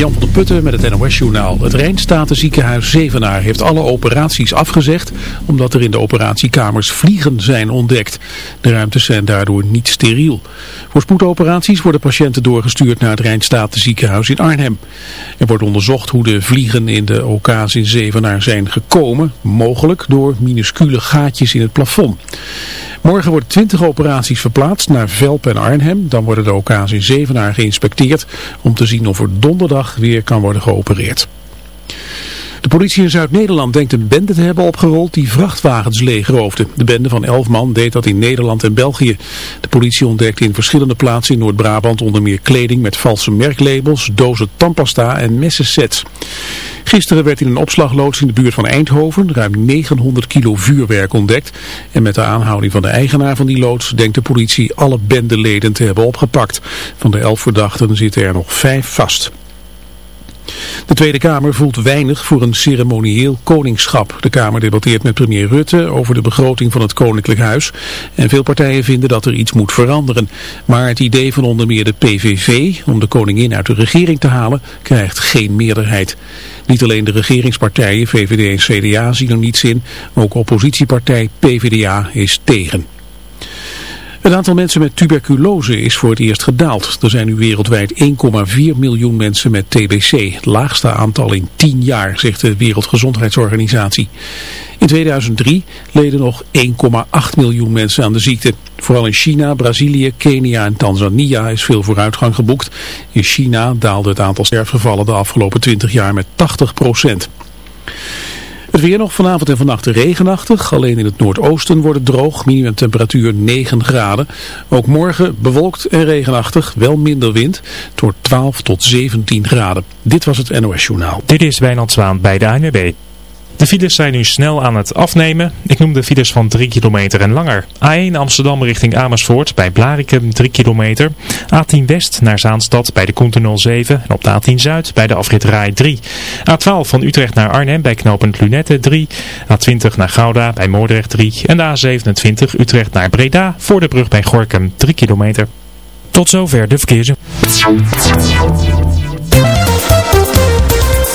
Jan van der Putten met het NOS-journaal. Het Rijnstatenziekenhuis Zevenaar heeft alle operaties afgezegd... omdat er in de operatiekamers vliegen zijn ontdekt. De ruimtes zijn daardoor niet steriel. Voor spoedoperaties worden patiënten doorgestuurd naar het Rijnstatenziekenhuis in Arnhem. Er wordt onderzocht hoe de vliegen in de OK's in Zevenaar zijn gekomen. Mogelijk door minuscule gaatjes in het plafond. Morgen worden 20 operaties verplaatst naar Velp en Arnhem. Dan worden de OK's in Zevenaar geïnspecteerd om te zien of er donderdag weer kan worden geopereerd. De politie in Zuid-Nederland denkt een bende te hebben opgerold die vrachtwagens leegroofde. De bende van elf man deed dat in Nederland en België. De politie ontdekte in verschillende plaatsen in Noord-Brabant onder meer kleding met valse merklabels, dozen tandpasta en messensets. Gisteren werd in een opslagloods in de buurt van Eindhoven ruim 900 kilo vuurwerk ontdekt. En met de aanhouding van de eigenaar van die loods denkt de politie alle bendeleden te hebben opgepakt. Van de elf verdachten zitten er nog vijf vast. De Tweede Kamer voelt weinig voor een ceremonieel koningschap. De Kamer debatteert met premier Rutte over de begroting van het Koninklijk Huis. En veel partijen vinden dat er iets moet veranderen. Maar het idee van onder meer de PVV om de koningin uit de regering te halen krijgt geen meerderheid. Niet alleen de regeringspartijen VVD en CDA zien er niets in, ook oppositiepartij PVDA is tegen. Het aantal mensen met tuberculose is voor het eerst gedaald. Er zijn nu wereldwijd 1,4 miljoen mensen met TBC. Het laagste aantal in 10 jaar, zegt de Wereldgezondheidsorganisatie. In 2003 leden nog 1,8 miljoen mensen aan de ziekte. Vooral in China, Brazilië, Kenia en Tanzania is veel vooruitgang geboekt. In China daalde het aantal sterfgevallen de afgelopen 20 jaar met 80 procent. Het weer nog vanavond en vannacht regenachtig. Alleen in het noordoosten wordt het droog. Minimumtemperatuur 9 graden. Ook morgen bewolkt en regenachtig. Wel minder wind. Wordt 12 tot 17 graden. Dit was het NOS Journaal. Dit is Wijnand Zwaan bij de ANWB. De files zijn nu snel aan het afnemen. Ik noem de files van 3 kilometer en langer. A1 Amsterdam richting Amersfoort bij Blarikum 3 kilometer. A10 West naar Zaanstad bij de Continental 7 en op de A10 Zuid bij de afrit Rai 3. A12 van Utrecht naar Arnhem bij knooppunt Lunette 3. A20 naar Gouda bij Moordrecht 3. En de A27 Utrecht naar Breda voor de brug bij Gorkum 3 kilometer. Tot zover de verkeers.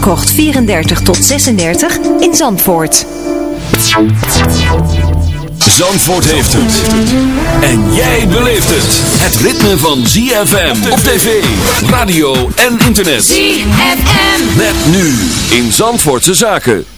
Krocht 34 tot 36 in Zandvoort. Zandvoort heeft het. En jij beleeft het. Het ritme van ZFM op tv, radio en internet. ZFM. Met nu in Zandvoortse Zaken.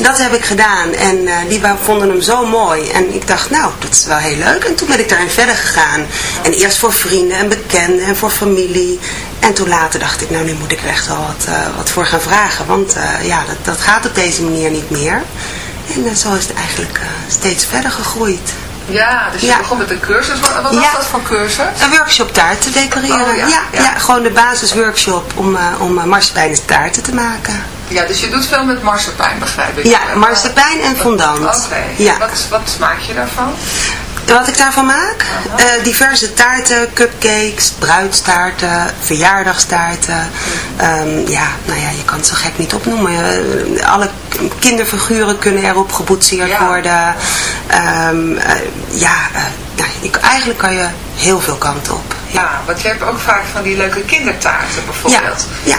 Dat heb ik gedaan en eh, die vonden hem zo mooi. En ik dacht, nou, dat is wel heel leuk. En toen ben ik daarin verder gegaan. En eerst voor vrienden en bekenden en voor familie. En toen later dacht ik, nou, nu moet ik er echt wel wat, eh, wat voor gaan vragen. Want eh, ja, dat, dat gaat op deze manier niet meer. En zo is het eigenlijk steeds verder gegroeid. Ja, dus je Ja. begon met een cursus. Wat, was Ja. dat voor cursus? Een workshop taart te decoreren. Oh, ja, ja, gewoon de basisworkshop om, uh, om uh, taarten te maken. Ja, dus je doet veel met marsepein, begrijp ik. Ja, marsepein en fondant. Oké. Ja. Wat, wat maak je daarvan? Wat ik daarvan maak? Uh, diverse taarten, cupcakes, bruidstaarten, verjaardagstaarten. Um, ja, nou ja, je kan het zo gek niet opnoemen. Uh, alle kinderfiguren kunnen erop geboetseerd Ja. worden. Um, ja, nou, ik, eigenlijk kan je heel veel kanten op. Ja. ja, want je hebt ook vaak van die leuke kindertaarten bijvoorbeeld. Ja, ja.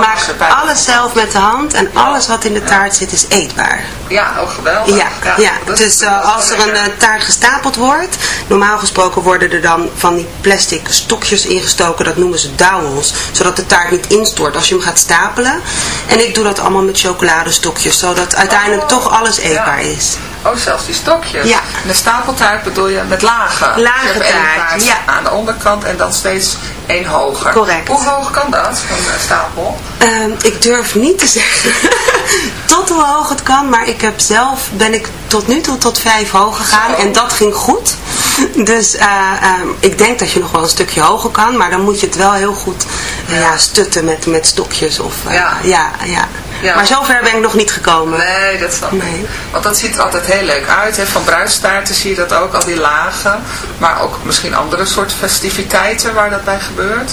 ik maak alles zelf met de hand en alles wat in de taart zit is eetbaar. Ja, ook geweldig. Ja, ja, ja. dus uh, als er een uh, taart gestapeld wordt, normaal gesproken worden er dan van die plastic stokjes ingestoken, dat noemen ze dowels, zodat de taart niet instort als je hem gaat stapelen. En ik doe dat allemaal met chocoladestokjes, zodat uiteindelijk oh, toch alles eetbaar is. Oh, zelfs die stokjes. Ja. En de stapeltaart bedoel je met lagen. Lage dus taart, taart ja. aan de onderkant en dan steeds één hoger. Correct. Hoe hoog kan dat, een stapel? Uh, ik durf niet te zeggen tot hoe hoog het kan, maar ik heb zelf, ben ik tot nu toe tot vijf hoog gegaan Zo. en dat ging goed. Dus uh, uh, ik denk dat je nog wel een stukje hoger kan, maar dan moet je het wel heel goed ja. ja stutten met, met stokjes. Of, uh, ja. Ja, ja. Ja. Maar zover ben ik nog niet gekomen. Nee, dat snap ik. Nee. Want dat ziet er altijd heel leuk uit. Hè? Van bruidstaarten zie je dat ook, al die lagen. Maar ook misschien andere soort festiviteiten waar dat bij gebeurt.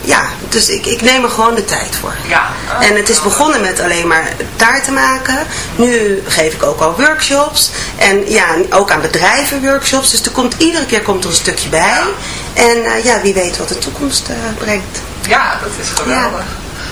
ja, dus ik, ik neem er gewoon de tijd voor. Ja. En het is begonnen met alleen maar taarten maken. Nu geef ik ook al workshops. En ja, ook aan bedrijven workshops. Dus er komt, iedere keer komt er een stukje bij. En eh, ja, wie weet wat de toekomst eh, brengt. Ja, dat is geweldig.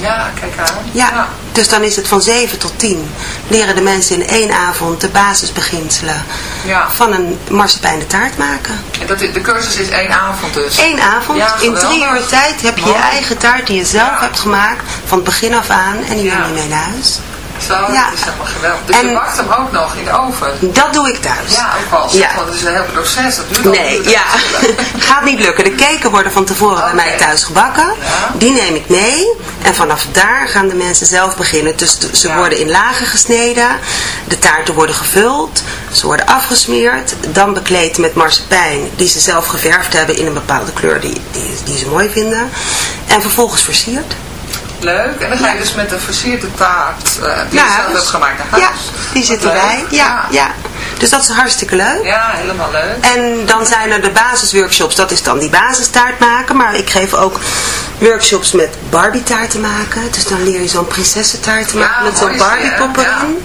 Ja, kijk aan. Ja. Dus dan is het van 7 tot 10. Leren de mensen in één avond de basisbeginselen Ja. van een marsepein de taart maken. En dat, de cursus is één avond dus. Eén avond, Ja, in drie uur tijd heb je je eigen taart die je zelf hebt gemaakt. Van het begin af aan. En die neem je mee naar huis. Zo, Ja. dat is helemaal geweldig. Dus je En- bakt hem ook nog in de oven. Dat doe ik thuis. Ja, ook wel. Ja. Want het is een heel proces. Dat duurt al Nee, ja. Gaat niet lukken. De keken worden van tevoren bij mij thuis gebakken. Ja. Die neem ik mee. En vanaf daar gaan de mensen zelf beginnen. Dus de- ze Ja. worden in lagen gesneden. De taarten worden gevuld. Ze worden afgesmeerd. Dan bekleed met marsepein die ze zelf geverfd hebben in een bepaalde kleur die, die, die ze mooi vinden. En vervolgens versierd. Leuk. En dan ga je dus met een versierde taart eh, die je zelf huis. hebt gemaakt naar Ja, huis. die Wat zit leuk. erbij. Ja, ja. Dus dat is hartstikke leuk. Ja, helemaal leuk. En dan zijn er de basisworkshops, dat is dan die basistaart maken. Maar ik geef ook workshops met Barbie taarten maken. Dus dan leer je zo'n prinsessentaart Ja, maken met zo'n Barbie hè? pop Ja. erin.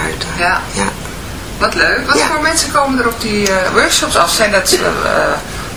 taarten. Ja. Ja. Wat leuk. Wat Ja. voor mensen komen er op die eh, workshops af? Zijn dat eh, eh,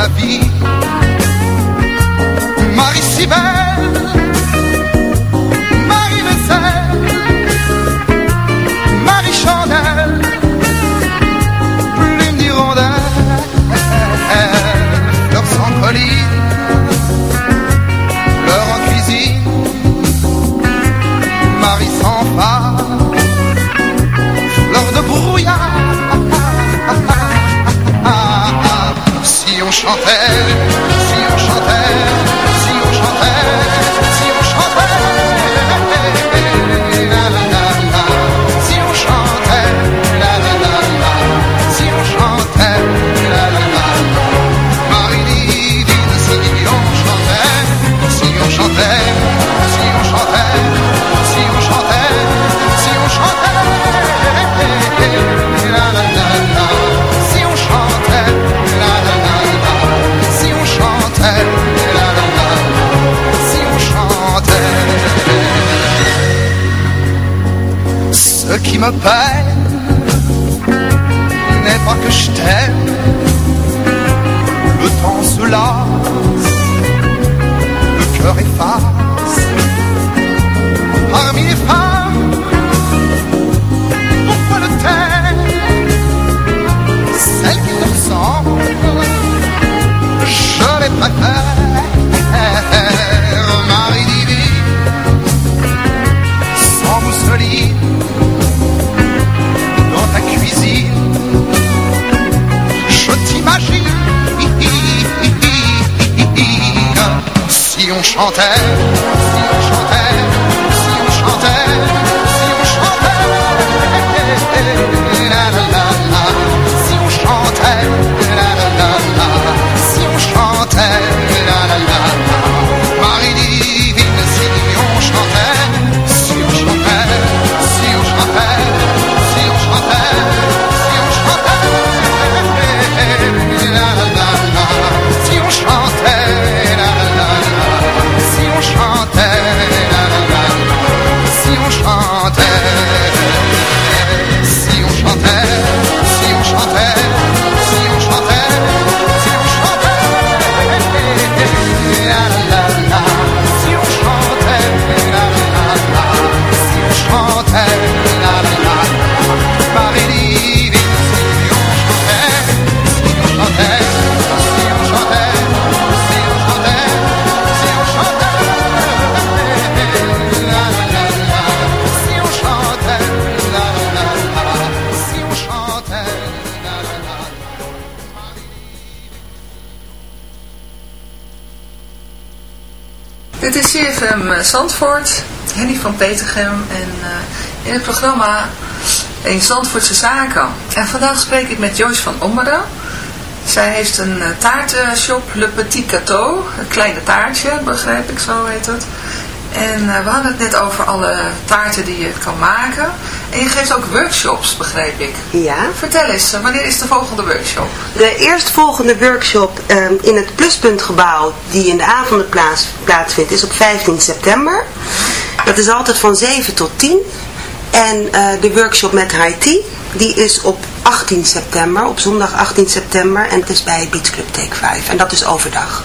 la vie. Marie si belle, chantait, me peine. N'est pas que je t'aime, le temps se lasse, le cœur efface. Parmi les femmes, pourquoi le taire? Celle qui te ressemble, je les préfère. Chantait, Zandvoort, Henny van Petergem en eh, in het programma in Zandvoortse Zaken. En vandaag spreek ik met Joyce van Ommeren. Zij heeft een eh, taartenshop, Le Petit Gâteau, een kleine taartje, begrijp ik, zo heet het. En eh, we hadden het net over alle taarten die je kan maken. En je geeft ook workshops, begreep ik. Ja. Vertel eens, eh, wanneer is de volgende workshop? De eerstvolgende workshop ehm, in het Pluspuntgebouw, die in de avonden plaats, plaatsvindt, is op 15 september. Dat is altijd van 7 tot 10. En eh, de workshop met Haiti, die is op 18 september, op zondag 18 september. En het is bij Beach Club Take 5. En dat is overdag.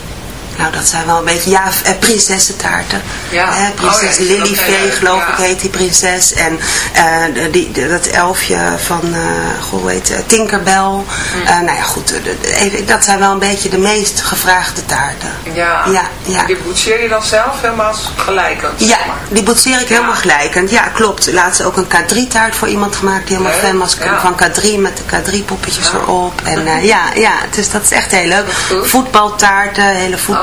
nou dat zijn wel een beetje, ja, eh, prinsessentaarten. Ja. Hè, prinses Oh ja, Vee, geloof ik, heet die prinses. En eh, die, dat elfje van, eh goh, hoe heet het, Tinkerbell. Eh, nou ja, goed, even, dat zijn wel een beetje de meest gevraagde taarten. Ja. Ja, ja. Die boetseer je dan zelf helemaal gelijkend, Ja, zeg maar. die boetseer ik helemaal gelijkend. Ja, klopt. Laatst ook een K3-taart voor iemand gemaakt die helemaal fan was van K3 met de K3-poppetjes Ja. erop. En eh, ja, ja, dus dat is echt heel leuk. Voetbaltaarten, hele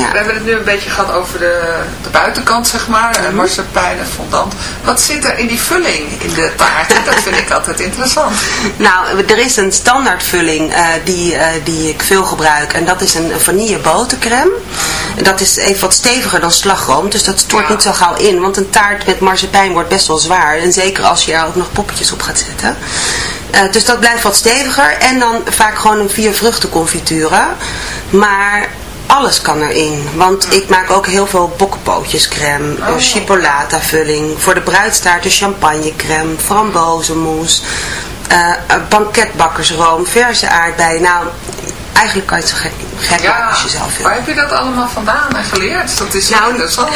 Ja. We hebben het nu een beetje gehad over de, de buitenkant, zeg maar. Mm Marsepein en fondant. Wat zit er in die vulling in de taart? Dat vind ik altijd interessant. Nou, er is een standaardvulling eh, die, eh, die ik veel gebruik. En dat is een vanille botercrème. Dat is even wat steviger dan slagroom. Dus dat stort Ja. niet zo gauw in. Want een taart met marsepein wordt best wel zwaar. En zeker als je er ook nog poppetjes op gaat zetten. Dus dat blijft wat steviger. En dan vaak gewoon een vier vruchten confituren. Maar alles kan erin. Want ik maak ook heel veel bokkenpootjescrème, oh. chipolata vulling. Voor de bruidstaart een champagnecrème, frambozenmousse, uh, banketbakkersroom, verse aardbeien. Nou, eigenlijk kan je het zo gek, gek ja, als je zelf wil. Waar heb je dat allemaal vandaan en geleerd? Dat is nou, interessant.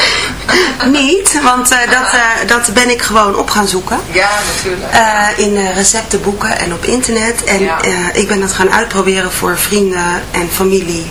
niet, want uh, dat, uh, dat ben ik gewoon op gaan zoeken. Ja, natuurlijk. Uh, in receptenboeken en op internet. En Ja. ik ben dat gaan uitproberen voor vrienden en familie.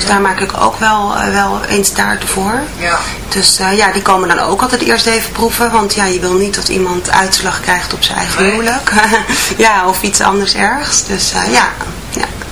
Dus daar maak ik ook wel, eh, wel eens taarten voor. ja. Dus eh, ja, die komen dan ook altijd eerst even proeven. Want ja, je wil niet dat iemand uitslag krijgt op zijn eigen Nee. huwelijk. ja, of iets anders ergs. Dus eh, ja.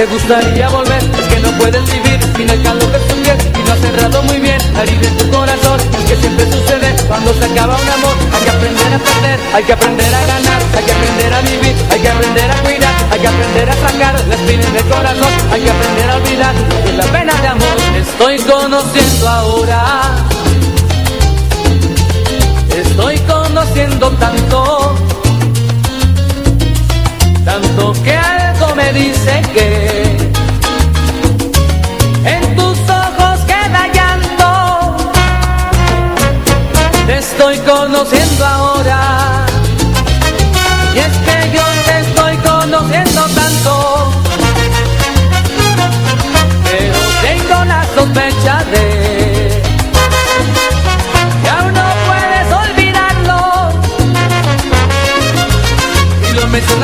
Te gustaría volver, es que no puedes vivir sin el calor de su piel y no has cerrado muy bien la en tu corazón. Es que siempre sucede cuando se acaba un amor. Hay que aprender a perder, hay que aprender a ganar, hay que aprender a vivir, hay que aprender a cuidar, hay que aprender a sacar la espina del corazón, hay que aprender a olvidar de la pena de amor. Estoy conociendo ahora, estoy conociendo tanto, tanto que me dice que en tus ojos queda llanto. Te estoy conociendo ahora.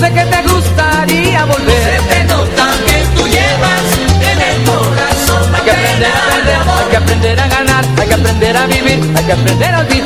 Sé que te gustaría volver. Se te nota que tú llevas en el corazón Hay que aprender a perder, hay que aprender a ganar, hay que aprender a vivir, hay que aprender a olvidar.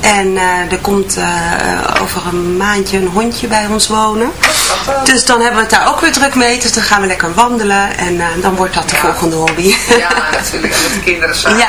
En eh, er komt eh, over een maandje een hondje bij ons wonen. Dus dan hebben we het daar ook weer druk mee. Dus dan gaan we lekker wandelen en eh, dan wordt dat de volgende hobby. Ja, natuurlijk. Met de kinderen samen. Ja.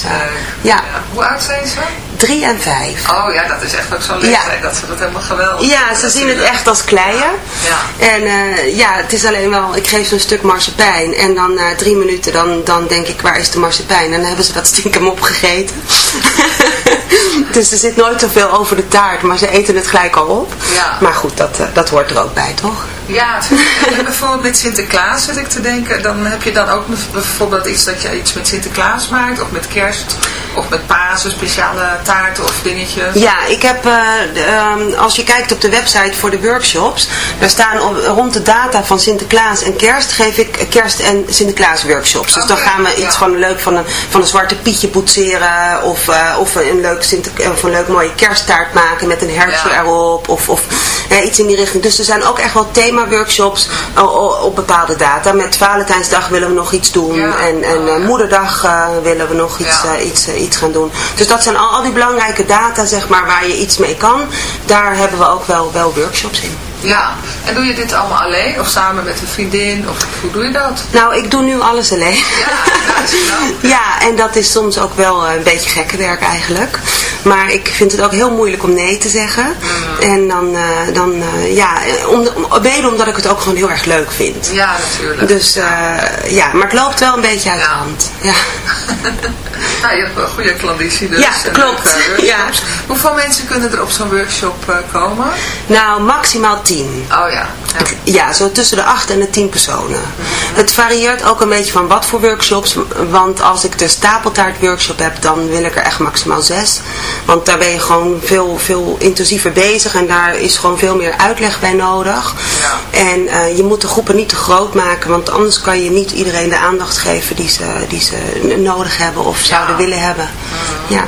eh, ja, Hoe oud zijn ze? drie en vijf. Oh ja, dat is echt ook zo'n leeftijd dat ze dat helemaal geweldig Ja, ze zien het echt als kleien. Ja. En eh, ja, het is alleen wel, ik geef ze een stuk marsepein en dan na drie minuten dan, dan denk ik, waar is de marsepein? En dan hebben ze dat stiekem opgegeten. dus er zit nooit zoveel over de taart, maar ze eten het gelijk al op. Ja. Maar goed, dat, eh, dat hoort er ook bij, toch? Ja, bijvoorbeeld met Sinterklaas zit ik te denken. Dan heb je dan ook bijvoorbeeld iets dat je iets met Sinterklaas maakt. Of met kerst. Of met Pasen, speciale taarten of dingetjes. Ja, ik heb, eh, ehm, als je kijkt op de website voor de workshops, daar staan op, rond de data van Sinterklaas en kerst, geef ik kerst- en Sinterklaas workshops. Dus dan gaan we iets ja. van, leuk, van, een, van een zwarte pietje poetseren, of, eh, of een, leuk Sinter, of een leuk mooie kersttaart maken met een hertje Ja. erop, of, of eh, iets in die richting. Dus er zijn ook echt wel thema-workshops o- op bepaalde data. Met Valentijnsdag willen we nog iets doen, Ja. en, en eh, Moederdag eh, willen we nog iets, eh, iets, eh, iets gaan doen. Dus dat zijn al, al die belangrijke data, zeg maar, waar je iets mee kan. Daar hebben we ook wel, wel workshops in. Ja. En doe je dit allemaal alleen? Of samen met een vriendin? Of hoe doe je dat? Nou, ik doe nu alles alleen. Ja, dat is knap. Ja, en dat is soms ook wel eh, een beetje gekke werk eigenlijk. Maar ik vind het ook heel moeilijk om nee te zeggen. Mm. En dan, eh, dan eh, ja, om, om, mede omdat ik het ook gewoon heel erg leuk vind. Ja, natuurlijk. Dus ja, maar het loopt wel een beetje uit de hand. Ja. Nou, je hebt een goede klanditie dus. Ja, klopt. Ja. Hoeveel mensen kunnen er op zo'n workshop komen? Nou, maximaal tien. Oh ja. ja. Ja, zo tussen de 8 en de 10 personen. Het varieert ook een beetje van wat voor workshops. Want als ik de stapeltaart workshop heb, dan wil ik er echt maximaal 6. Want daar ben je gewoon veel, veel intensiever bezig. En daar is gewoon veel meer uitleg bij nodig. Ja. En eh, je moet de groepen niet te groot maken. Want anders kan je niet iedereen de aandacht geven die ze, die ze nodig hebben of zouden willen hebben. Ja.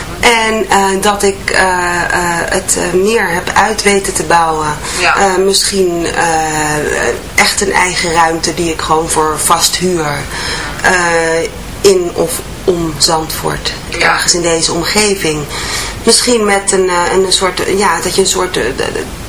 En eh, dat ik eh, eh, het meer heb uit weten te bouwen. Ja. Misschien echt een eigen ruimte die ik gewoon voor vast huur. in of om Zandvoort. Ja. Ergens in deze omgeving. Misschien met een, een soort, ja, dat je een soort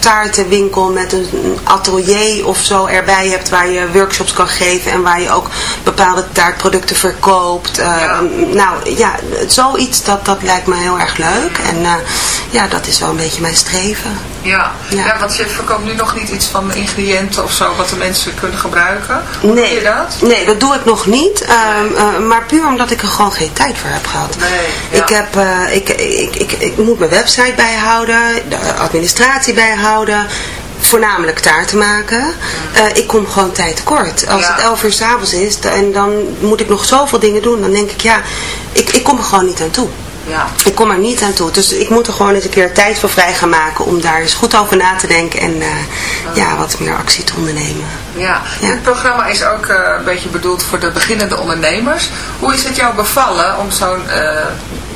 taartenwinkel met een atelier of zo erbij hebt waar je workshops kan geven en waar je ook bepaalde taartproducten verkoopt. Eh, Ja. Nou ja, zoiets dat, dat lijkt me heel erg leuk en eh, ja, dat is wel een beetje mijn streven. Ja. Ja. Ja. want je verkoopt nu nog niet iets van ingrediënten of zo wat de mensen kunnen gebruiken. Hoe doe je dat? Nee, dat doe ik nog niet. ehm, eh, maar puur omdat ik er gewoon geen tijd voor heb gehad. Nee, ja. Ik, heb, eh, ik, ik, ik, ik moet mijn website bijhouden, de administratie bijhouden. Voornamelijk taarten maken. Eh, ik kom gewoon tijd tekort. Als Ja. het 11 uur s'avonds is en dan moet ik nog zoveel dingen doen. Dan denk ik, ja, ik, ik kom er gewoon niet aan toe. Ja. Ik kom er niet aan toe. Dus ik moet er gewoon eens een keer tijd voor vrij gaan maken om daar eens goed over na te denken en eh, ja, wat meer actie te ondernemen. Ja, Ja. dit programma is ook eh, een beetje bedoeld voor de beginnende ondernemers. Hoe is het jou bevallen om zo'n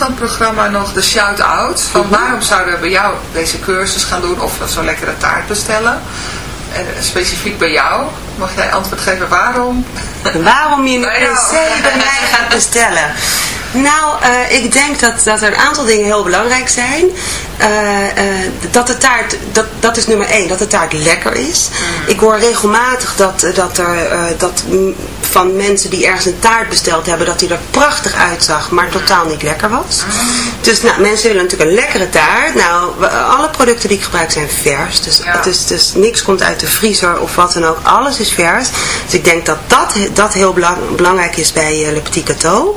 van het programma nog de shout-out. Van Mhm. waarom zouden we bij jou deze cursus gaan doen of zo'n lekkere taart bestellen? En specifiek bij jou. Mag jij antwoord geven waarom? Waarom je per se bij mij gaat bestellen? Nou, eh, ik denk dat, dat er een aantal dingen heel belangrijk zijn. Eh, eh, dat de taart, dat, dat is nummer één, dat de taart lekker is. Ik hoor regelmatig dat, dat er dat van mensen die ergens een taart besteld hebben, dat die er prachtig uitzag, maar totaal niet lekker was. Dus nou, mensen willen natuurlijk een lekkere taart. Nou, alle producten die ik gebruik zijn vers. Dus, Ja. het is, dus niks komt uit de vriezer of wat dan ook. Alles is vers. Dus ik denk dat dat, dat heel belang- belangrijk is bij eh, Le Petit Cateau.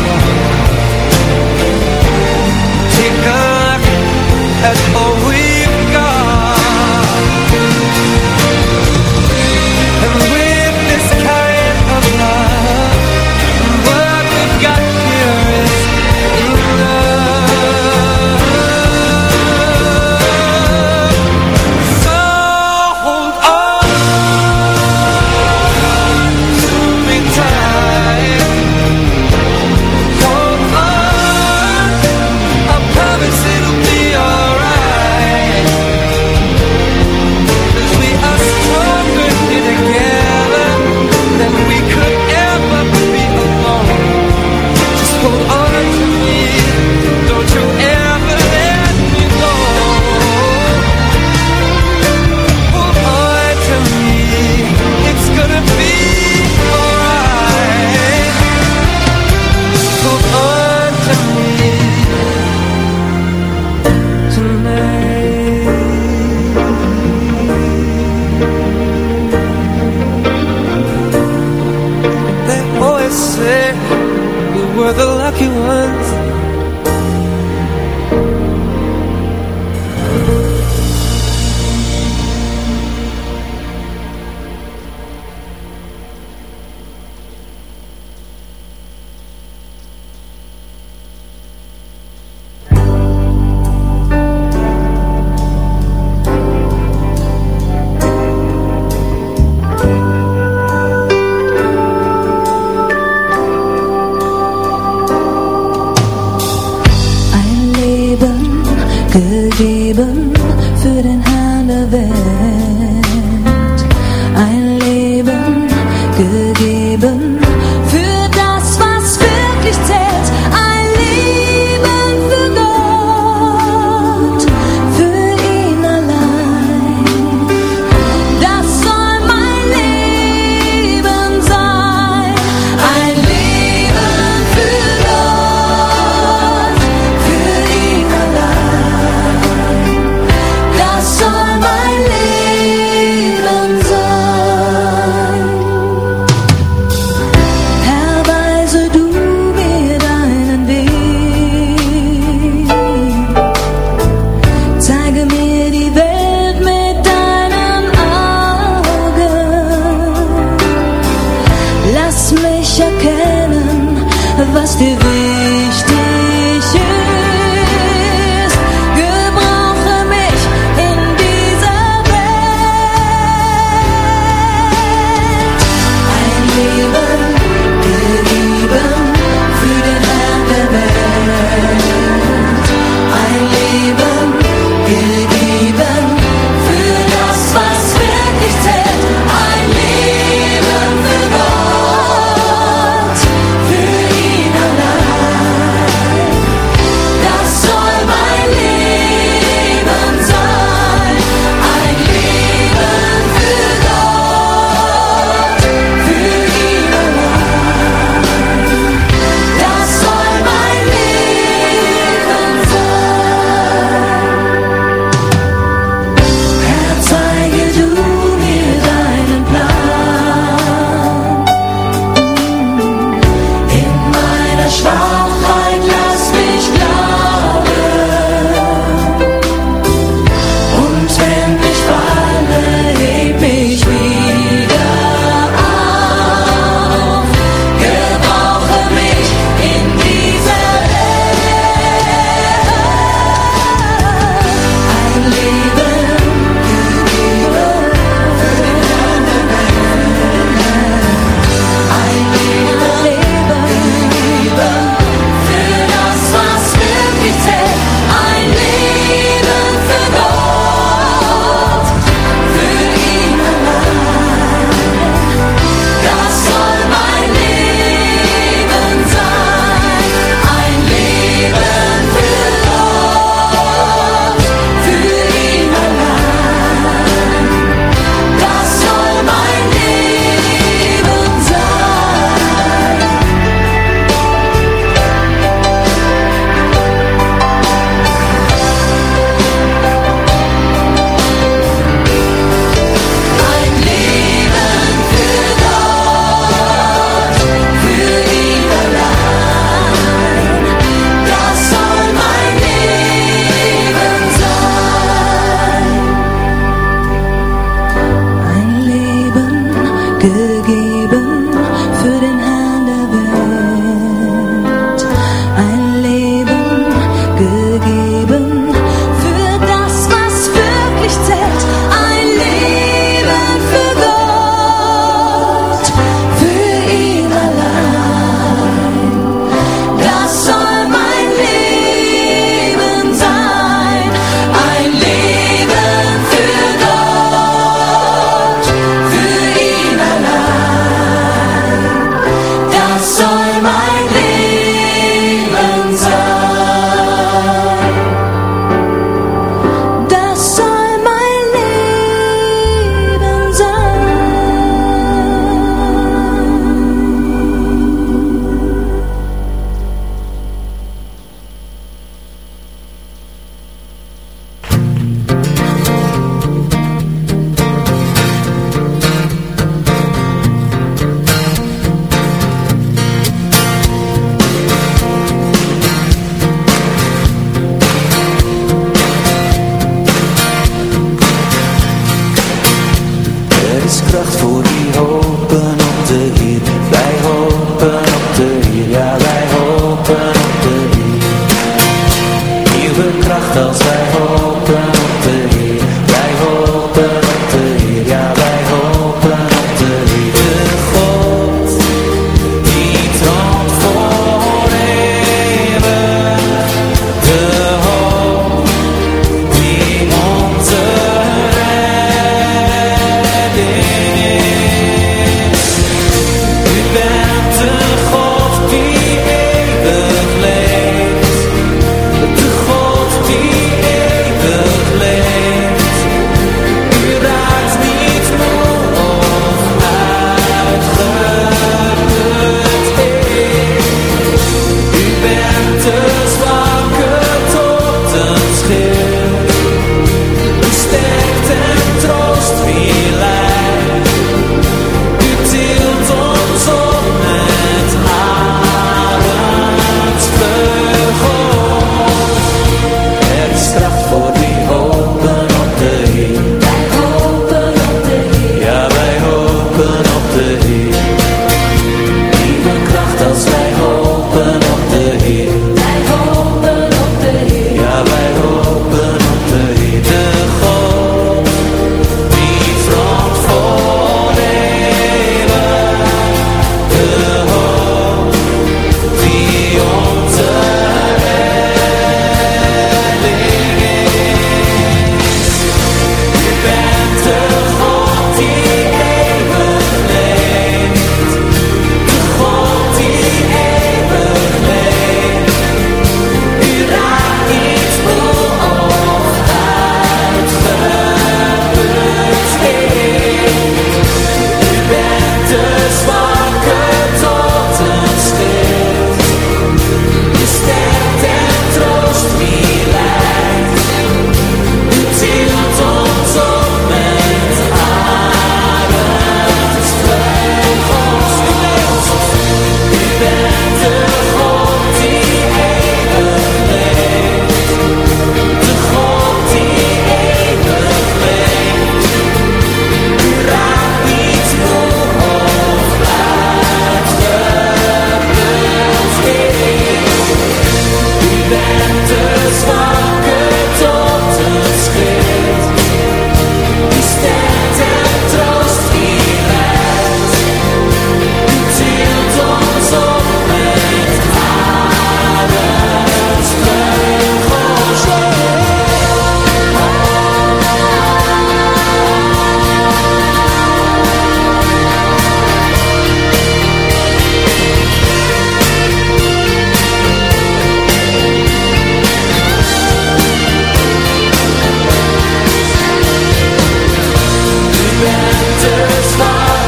surrender stars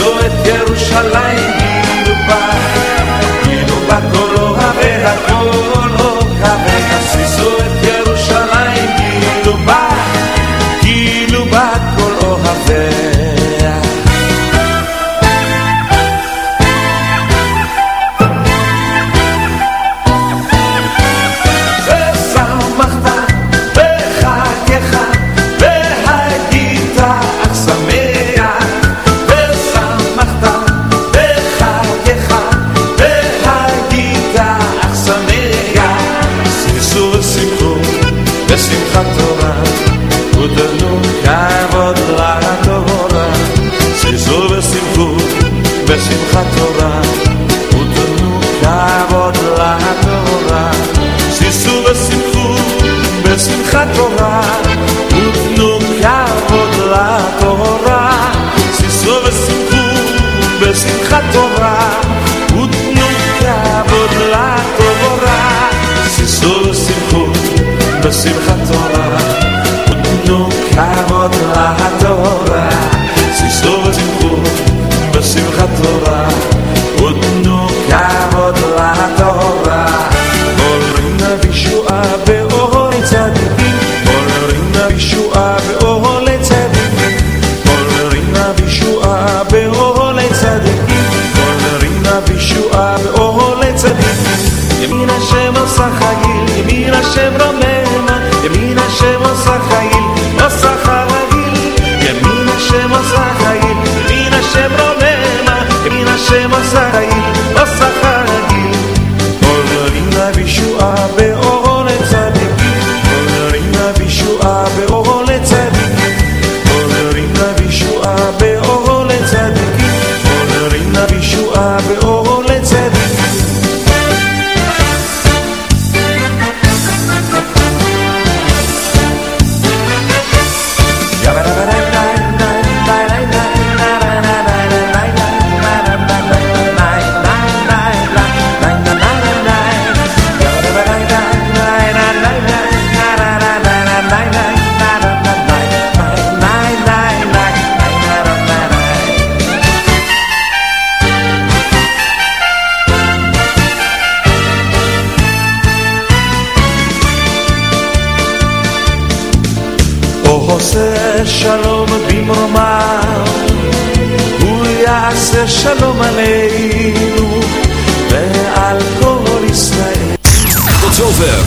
doe het hier over.